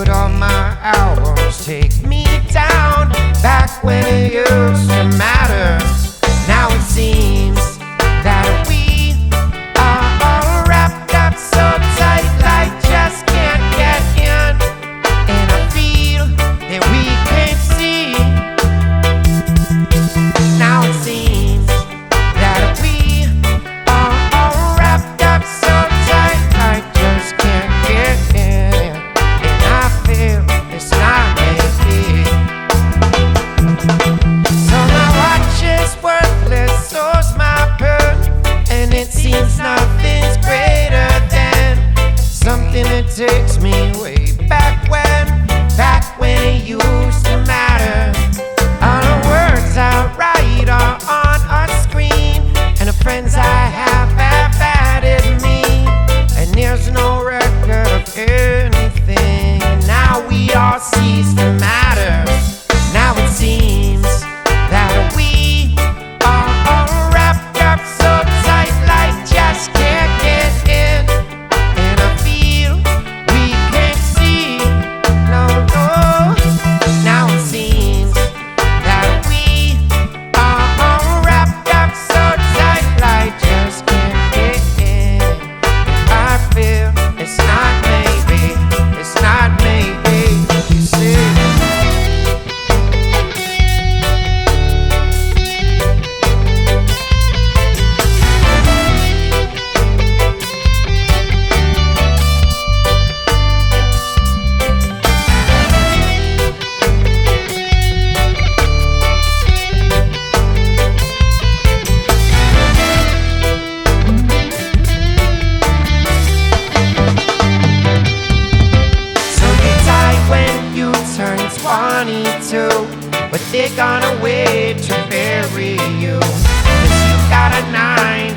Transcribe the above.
could all my albums take me down back when it money too, but they're gonna wait to bury you. Cause you got a nine.